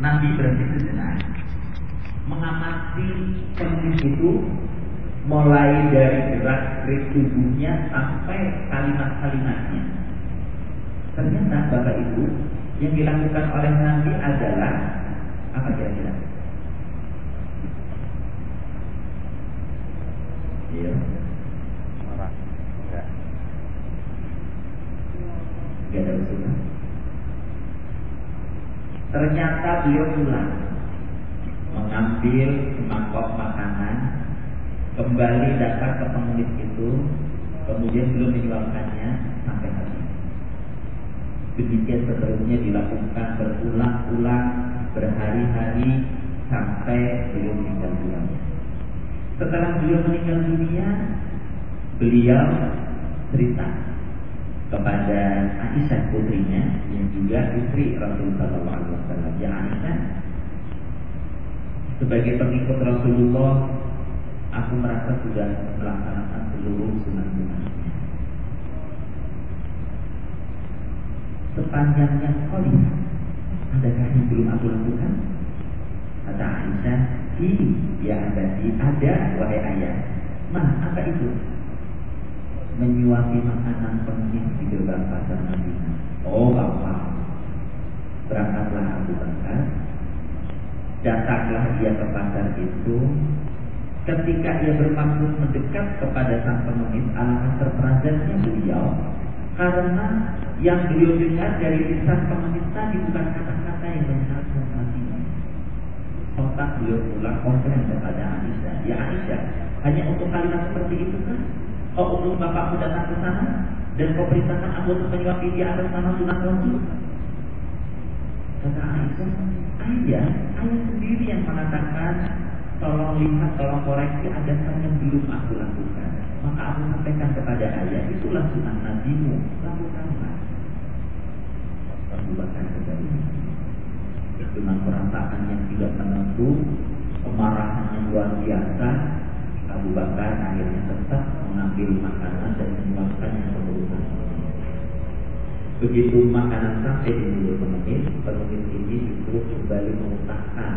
Nabi berhenti sejenak, mengamati pengemis itu mulai dari gerak gerik tubuhnya sampai kalimat-kalimatnya. Ternyata Bapak Ibu yang dilakukan oleh Nabi adalah apa kira-kira? Iya. Marah. Enggak. Gak ada usulan. Ternyata beliau pulang mengambil semangkok makanan, kembali datang ke pengemis itu, kemudian belum menyuapkannya sampai habis. Demikian seterusnya dilakukan berulang-ulang berhari-hari sampai beliau meninggal dunia. Setelah beliau meninggal dunia, beliau cerita kepada Aisyah putrinya yang juga istri Rasulullah SAW. Ya Aisyah, sebagai pengikut Rasulullah, aku merasa sudah melaksanakan seluruh sunnah-sunnahnya. Sepanjangnya sekolah, adakah yang belum aku lakukan? Kata Aisyah, ini ya ada, ada wahai ayah. Mah, apa itu? Menyuapi makanan penting di gerbang pasar Madinah. Oh bapak, berangkatlah Abu Bakar, datanglah dia ke pasar itu. Ketika ia bermaksud mendekat kepada sang pengemis, alangkah terperanjatnya beliau karena yang beliau dengar dari lisan pengemis tadi bukan kata-kata yang benar Madinah. Sontak beliau pulang komplain kepada Aisyah. Ya Aisyah, hanya untuk kalimat seperti itu kan? Kau untuk bapakmu datang ke sana dan kau perintahkan aku untuk menyuapi dia atas nama sunnah Rasul. Kata Aisyah, ayah, ayah sendiri yang mengatakan tolong lihat, tolong koreksi ada hal yang belum aku lakukan. Maka aku sampaikan kepada ayah, itulah sunnah nabimu, lakukanlah. Bakar kembali dengan perasaan yang tidak menentu, kemarahan yang luar biasa, Abu Bakar akhirnya tetap mengambil makanan dan menyuapkannya ke mulut Begitu makanan sampai di mulut pengemis, pengemis ini justru kembali mengutahkan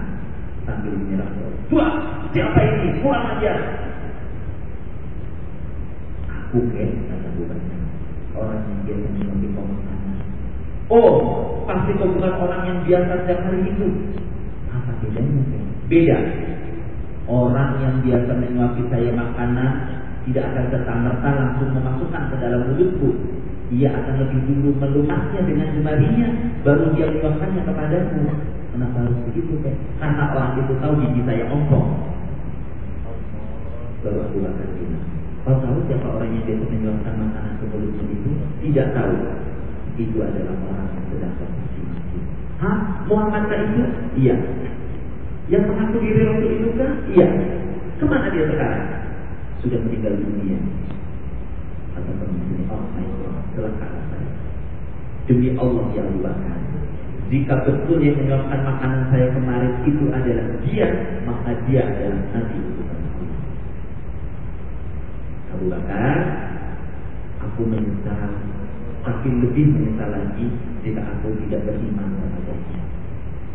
sambil menyerang Dua, siapa ini? Pulang aja. Aku ke, kata Abu Bakar. Orang yang biasa mengambil pemakanan. Oh, pasti kau bukan orang yang biasa setiap hari itu. Apa bedanya? Beda. Orang yang biasa menyuapi saya makanan tidak akan serta-merta langsung memasukkan ke dalam mulutku. Ia akan lebih dulu melumatnya dengan jemarinya, baru dia menyuapkannya kepadaku. Kenapa harus begitu, Teh? Karena orang itu tahu gigi saya ompong. Baru aku akan bilang, kau tahu siapa orang yang biasa menyuapkan makanan ke mulutmu itu? Tidak tahu. Itu adalah orang yang sedang bermaki-maki. Hah? Muhammad itu? Iya. Yang mengaku diri Rasul itu kan? Iya. Ke mana dia sekarang? Sudah meninggal dunia. Kata pemimpin, oh my God, celakalah saya. Demi Allah yang Bakar. Jika betul yang menyebabkan makanan saya kemarin itu adalah dia, maka dia adalah Nabi Abu Bakar, aku menyesal, tapi lebih menyesal lagi jika aku tidak beriman kepadanya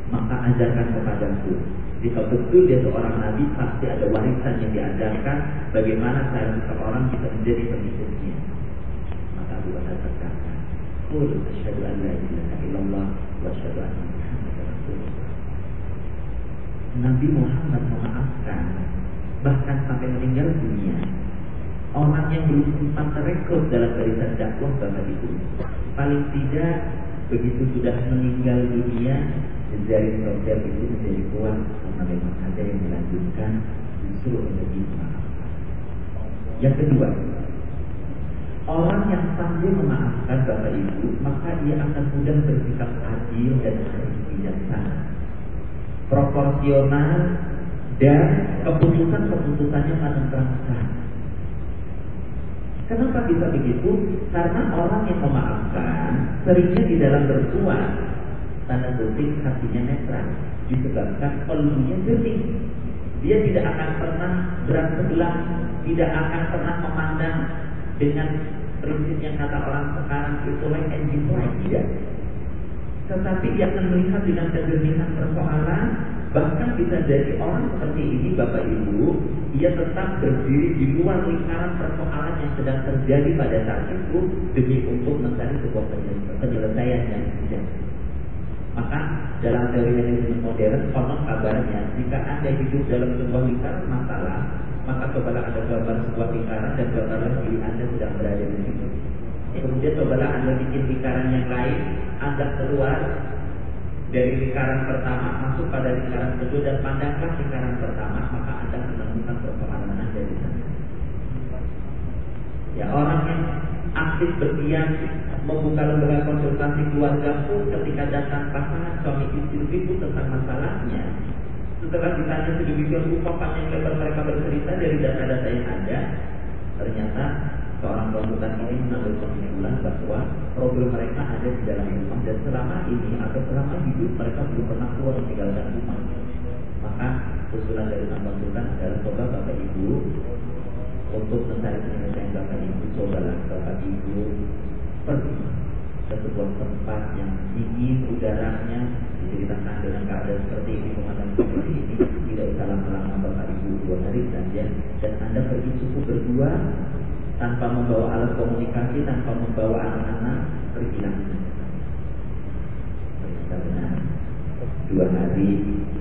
maka ajarkan kepadaku. Jika betul dia seorang nabi, pasti ada warisan yang diajarkan bagaimana cara seseorang bisa menjadi pengikutnya. Maka Abu Bakar berkata, "Qul asyhadu an la ilaha illallah wa asyhadu anna Muhammadar Rasulullah." Nabi Muhammad memaafkan bahkan sampai meninggal dunia orang yang belum sempat terekrut dalam barisan dakwah bapak itu paling tidak begitu sudah meninggal dunia jejaring sosial itu menjadi kuat karena memang ada yang melanjutkan menjadi memaafkan. Yang kedua, orang yang pandai memaafkan bapak ibu, maka ia akan mudah bersikap adil dan bijaksana, proporsional dan keputusan-keputusannya sangat transparan. Kenapa bisa begitu? Karena orang yang memaafkan seringnya di dalam berbuat tanda kutip hatinya netral disebabkan kalbunya jernih. Dia tidak akan pernah berat sebelah, tidak akan pernah memandang dengan prinsip yang kata orang sekarang itu like and tidak. tetapi ia akan melihat dengan kejernihan persoalan Bahkan bisa jadi orang seperti ini Bapak Ibu Ia tetap berdiri di luar lingkaran persoalan yang sedang terjadi pada saat itu Demi untuk mencari sebuah penyelesaian yang bijak Maka dalam teori manajemen modern konon kabarnya? Jika Anda hidup dalam sebuah lingkaran masalah Maka cobalah Anda gambar sebuah lingkaran Dan gambarlah diri Anda sedang berada di situ. Kemudian cobalah Anda bikin lingkaran yang lain Anda keluar dari lingkaran pertama masuk pada lingkaran kedua dan pandanglah lingkaran aktif berdiam membuka lembaga konsultasi keluarga pun ketika datang pasangan suami istri itu tentang masalahnya setelah ditanya sedemikian rupa panjang lebar mereka bercerita dari data-data yang ada ternyata seorang konsultan ini mengambil kesimpulan bahwa problem mereka ada di dalam rumah dan selama ini atau selama hidup mereka belum pernah keluar meninggalkan rumah. Maka usulan dari sang konsultan adalah coba bapak ibu untuk mencari penyelesaian bapak ibu cobalah bapak ibu pergi ke sebuah tempat yang dingin udaranya diceritakan dengan keadaan seperti ini pemandangan seperti ini tidak usah lama-lama bapak ibu dua hari saja dan anda pergi cukup berdua tanpa membawa alat komunikasi, tanpa membawa anak-anak, pergilah. Ternyata benar. Dua hari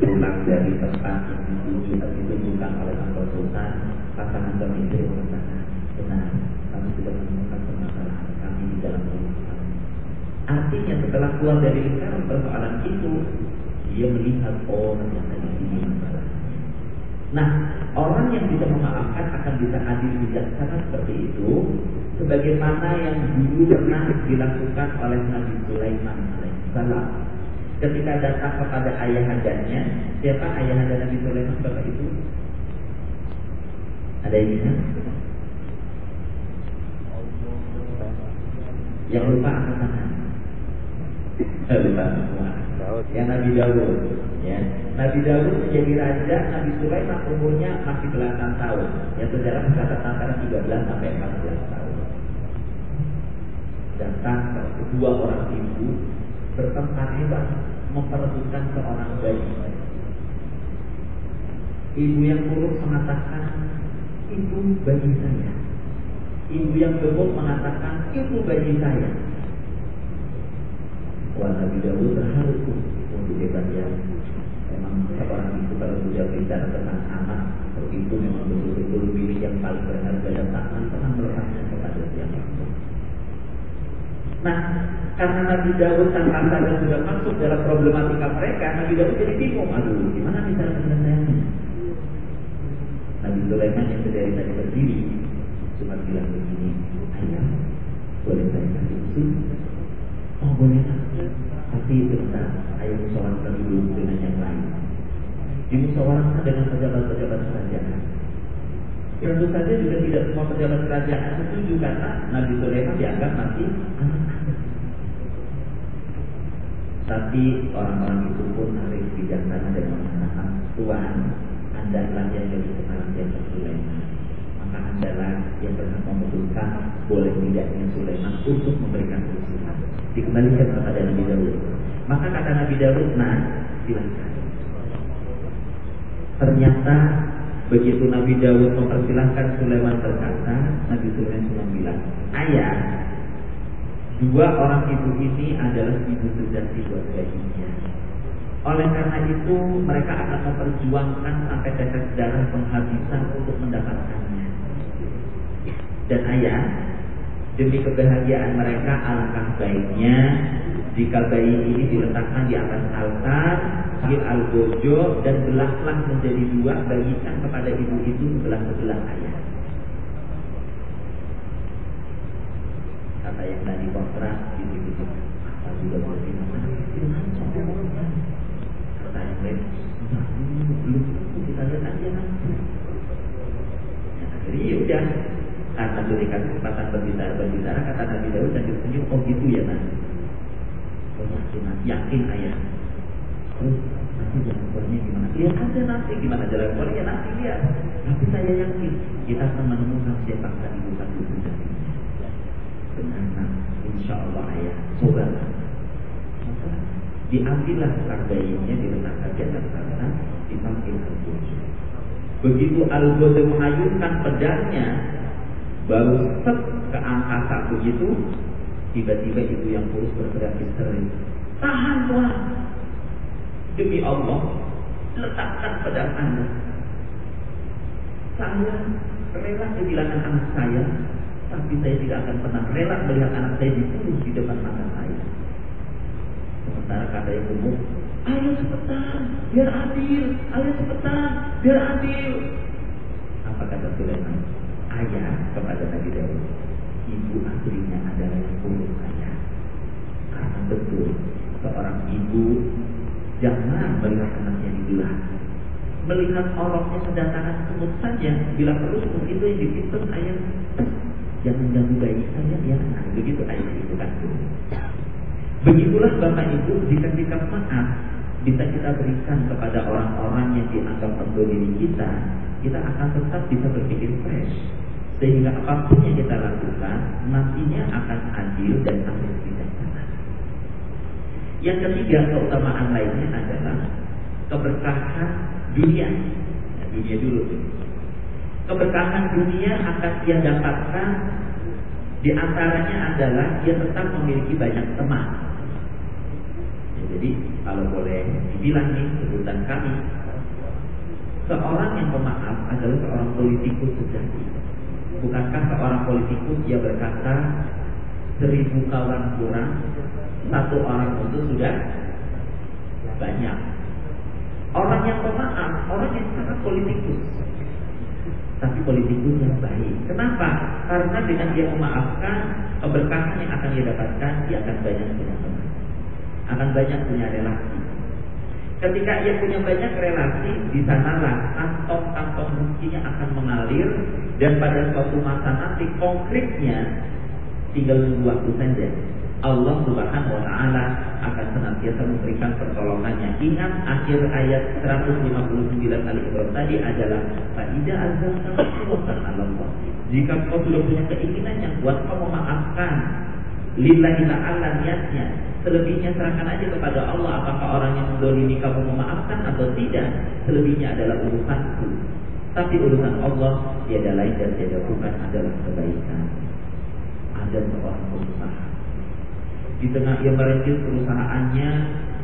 pulang dari tempat yang dituju ditunjukkan oleh sang konsultan, pasangan suami istri mengatakan, benar, kami sudah menemukan permasalahan kami di dalam rumah kami. Artinya setelah keluar dari lingkaran persoalan itu, dia melihat, oh ternyata di sini masalahnya. Nah, orang yang bisa memaafkan akan bisa adil bijaksana seperti itu, sebagaimana yang dulu pernah dilakukan oleh Nabi Sulaiman alaihissalam. Ketika datang kepada ayahandanya, siapa ayahanda Nabi Sulaiman bapak itu? Ada yang ingat? Yang lupa angkat tangan. Eh, lupa. Yang Nabi Daud. Ya. Nabi Daud menjadi raja, Nabi Sulaiman umurnya masih belasan tahun. Ya sejarah mencatat antara 13 sampai 14 tahun. Datang kedua orang ibu bertempur hebat memperebutkan seorang bayi. Ibu yang buruk mengatakan itu bayi saya. Ibu yang gemuk mengatakan itu bayi saya. Wah Nabi Daud terharu untuk debat yang memang seorang ibu kalau sudah bicara tentang anak itu memang betul-betul milik yang paling berharga dan tak pernah melepasnya kepada siapa Nah, karena Nabi Daud sang dan sudah masuk dalam problematika mereka, Nabi Daud jadi bingung. Aduh, gimana nih cara penyelesaiannya? Nabi Sulaiman yang dari tadi berdiri cuma bilang begini, ayah, boleh saya kasih usul? Oh boleh, tapi sebentar, ayah musyawarahkan dulu dengan yang lain. Dimusyawarahkan dengan pejabat-pejabat kerajaan. Tentu saja juga tidak semua pejabat kerajaan setuju karena Nabi Sulaiman dianggap masih. Tapi orang-orang itu pun harus bijaksana dan mengatakan Tuhan, anda lah yang sekarang siapa Sulaiman. Maka anda lah yang berhak memutuskan boleh tidaknya Sulaiman untuk memberikan usulan. Dikembalikan kepada Nabi Daud. Maka kata Nabi Daud, nah silakan. Ternyata begitu Nabi Daud mempersilahkan Sulaiman berkata, Nabi Sulaiman cuma bilang, ayah, dua orang ibu ini adalah ibu sejati buat bayinya. Oleh karena itu mereka akan memperjuangkan sampai tetes darah penghabisan untuk mendapatkannya. Dan ayah, demi kebahagiaan mereka alangkah baiknya jika bayi ini diletakkan di atas altar, al algojo dan belahlah menjadi dua, bagikan kepada ibu itu sebelah sebelah ayah. Kata yang tadi kontrak, gitu-gitu. Apa juga boleh Kata yang lain, belum kita lihat aja nanti. Ya, akhirnya ya udah karena berikan kesempatan berbicara berbicara kata Nabi Daud dan tersenyum oh gitu ya nanti yakin, yakin ayah. Terus nanti jalan keluarnya gimana? Lihat aja nanti gimana jalan keluarnya nanti lihat. Tapi saya yakin kita akan menemukan siapa ibu kandung kita. Benar, insya Allah ayah. Coba. Diambillah sang bayinya diletakkan di atas sana, dipanggil al Begitu al mengayunkan pedangnya, baru set ke angkasa begitu, tiba-tiba itu yang kurus berteriak histeris. Tahan Tuhan. Demi Allah, letakkan pedang Anda. Saya rela kehilangan anak saya, tapi saya tidak akan pernah rela melihat anak saya dibunuh di depan mata saya. Sementara kata umum, ayo cepetan, biar adil, ayo cepetan, biar adil. Apa kata Sulaiman? Ayah kepada Nabi Daud, ibu aslinya adalah yang urus saya. Karena betul, seorang ibu jangan melihat anaknya dibelah. Melihat orangnya kedatangan semut saja, bila perlu semut itu yang dipimpin ayah. Jangan ganggu bayi saya ya, nah, begitu ayah itu kan. Begitulah Bapak Ibu jika kita maaf bisa kita berikan kepada orang-orang yang dianggap mendolimi kita, kita akan tetap bisa berpikir fresh. Sehingga apa pun yang kita lakukan adil dan akan bijaksana. Yang ketiga keutamaan lainnya adalah keberkahan dunia. Ya, dunia dulu. Keberkahan dunia akan dia dapatkan di antaranya adalah dia tetap memiliki banyak teman. Ya, jadi kalau boleh dibilang nih sebutan kami, seorang yang pemaaf adalah seorang politikus sejati. Bukankah seorang politikus dia berkata seribu kawan kurang, satu orang itu sudah banyak. Orang yang pemaaf, orang yang sangat politikus, tapi politikus yang baik. Kenapa? Karena dengan dia memaafkan, keberkahan yang akan dia dapatkan, dia akan banyak punya teman, akan banyak punya relasi. Ketika ia punya banyak relasi, di sanalah kantong-kantong rezekinya akan mengalir dan pada suatu masa nanti konkretnya tinggal menunggu waktu saja. Allah Subhanahu wa taala akan senantiasa memberikan pertolongannya. Ingat akhir ayat 159 kali Ibrahim tadi adalah faida azza Allah. Jika kau sudah punya keinginan yang kuat kau memaafkan lillahi ta'ala niatnya Selebihnya serahkan aja kepada Allah Apakah orang yang mendolimi kamu memaafkan atau tidak Selebihnya adalah urusanku Tapi urusan Allah Tiada lain dan tiada bukan adalah kebaikan Ada seorang pengusaha Di tengah ia merintis perusahaannya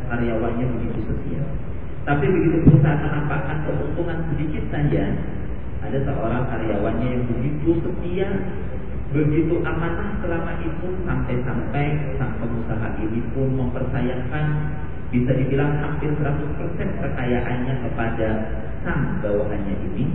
Karyawannya begitu setia. Tapi begitu perusahaan menampakkan keuntungan sedikit saja Ada seorang karyawannya yang begitu setia Begitu amanah selama itu sampai-sampai sang pengusaha ini pun mempercayakan bisa dibilang hampir 100% kekayaannya kepada sang bawahannya ini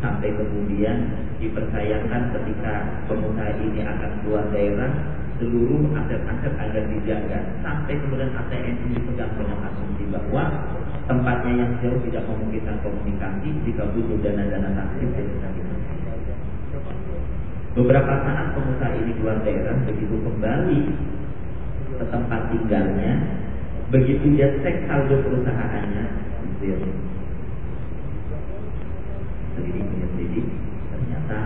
sampai kemudian dipercayakan ketika pengusaha ini akan keluar daerah seluruh aset-aset agar dijaga sampai kemudian ATM ini pegang dengan asumsi bahwa tempatnya yang jauh tidak memungkinkan komunikasi jika butuh dana-dana taksir dan sebagainya Beberapa saat pengusaha ini keluar daerah begitu kembali ke tempat tinggalnya, begitu dia cek saldo perusahaannya. Selidik punya selidik, ternyata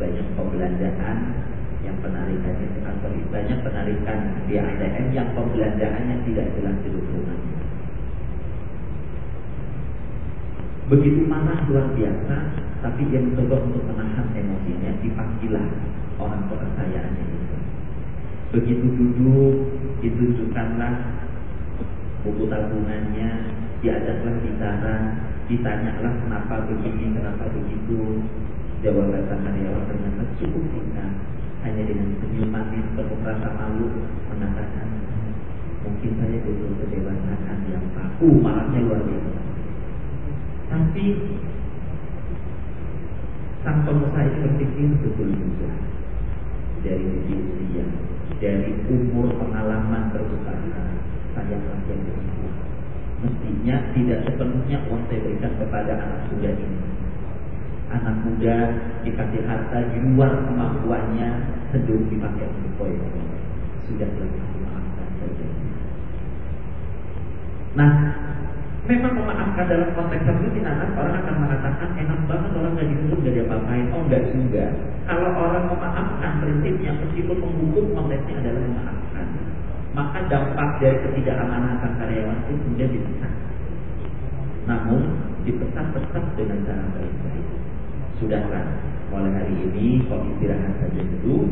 banyak pembelanjaan yang penarikannya atau banyak penarikan di ATM yang pembelanjaannya tidak jelas di rumahnya. Begitu marah luar biasa, tapi dia mencoba untuk menahan emosinya, dipanggillah orang kepercayaannya itu. Begitu duduk, ditunjukkanlah buku tabungannya, diajaklah bicara, ditanyalah kenapa begini, kenapa begitu. Jawaban sang karyawan ternyata cukup singkat, hanya dengan senyum manis penuh rasa malu mengatakan, mungkin saya butuh kedewasaan yang kaku, marahnya luar biasa. Tapi sang pengusaha itu berpikir betul juga dari sisi usia, dari umur pengalaman berusaha, saya masih berusaha. Mestinya tidak sepenuhnya uang saya berikan kepada anak muda ini. Anak muda dikasih harta di luar kemampuannya, sedang dipakai untuk poin. Sudah selesai maafkan saja. Nah, Memang memaafkan dalam konteks tertentu nanti orang akan mengatakan enak banget orang nggak dihukum nggak diapa-apain. Oh enggak juga. Kalau orang memaafkan prinsipnya meskipun menghukum konteksnya adalah memaafkan. maka dampak dari ketidakamanatan karyawan itu kemudian dipesan. Namun dipesan tetap dengan cara. Sudahlah, mulai hari ini kau istirahat saja dulu.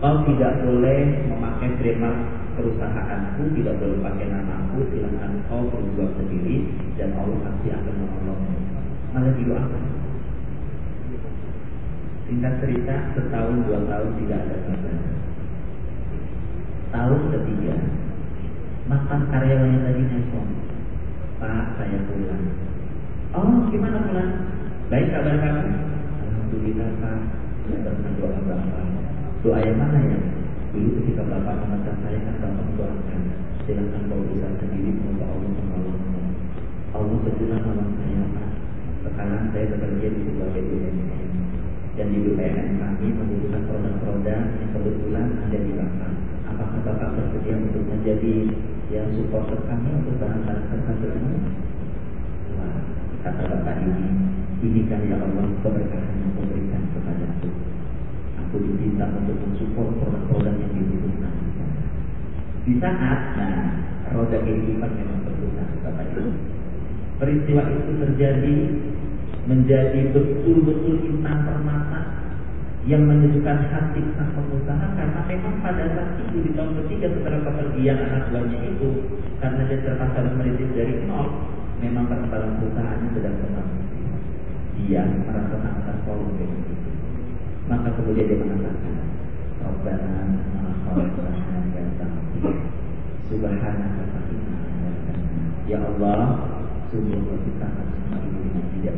Kau tidak boleh memakai trademark perusahaanku, tidak boleh pakai namaku, silakan kau berjuang sendiri dan Allah pasti akan menolongmu. Malah didoakan. Singkat cerita, setahun dua tahun tidak ada kabar. Tahun ketiga, makan karyawannya tadi nelfon. Pak, saya pulang. Oh, gimana pulang? Baik kabar kamu? Alhamdulillah Pak. Saya pernah doa Bapak. Doa yang mana ya? Dulu ketika Bapak memecat saya kan Bapak mendoakan. Silakan kau bisa sendiri semoga Allah menolongmu. Allah betulan nolong saya. Sekarang saya bekerja di sebuah BUMN dan di BUMN kami membutuhkan produk-produk yang kebetulan ada di Bapak. Apakah Bapak bersedia untuk menjadi yang supporter kami untuk bahan-bahan tersebut? Kata Bapak ini, ini kan ya Allah keberkahan yang kau berikan kepadaku. Aku diminta untuk mensupport produk-produk yang dibutuhkan. Di saat, nah, roda kehidupan memang berputar, Bapak Ibu. Peristiwa itu terjadi menjadi betul-betul intan permata yang menyejukkan hati sang pengusaha karena memang pada saat itu di tahun ketiga setelah kepergian anak buahnya itu karena dia terpaksa merintis dari nol memang pengembangan perusahaannya sedang tenang dia merasa tertolong dengan itu maka kemudian dia mengatakan Rabbana Subhanaka Ya Allah sungguh kita semua ini tidak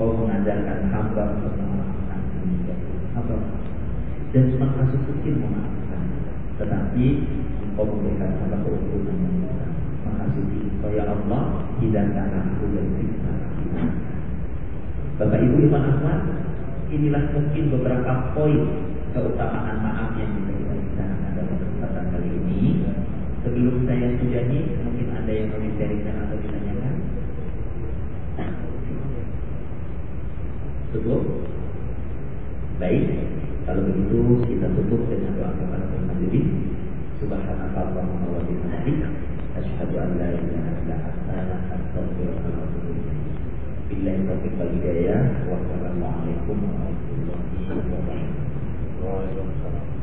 Kau mengajarkan hamba untuk memaafkan hamba dan kecil memaafkan tetapi engkau memberikan hamba keuntungan yang engkau ya Allah hidangkan aku siksa Bapak Ibu Iman Ahmad inilah mungkin beberapa poin keutamaan maaf yang kita bicarakan dalam kesempatan kali ini sebelum saya sudahi mungkin ada yang mau sharingkan atau ditanyakan Cukup? Baik, kalau begitu kita tutup dengan doa kepada Tuhan. Subhanallah wa bihamdih. أشهد أن لا إله إلا أنا أستغفرك وأتوب إليك بالله التوفيق والهداية والسلام عليكم ورحمة الله وبركاته. وعليكم السلام.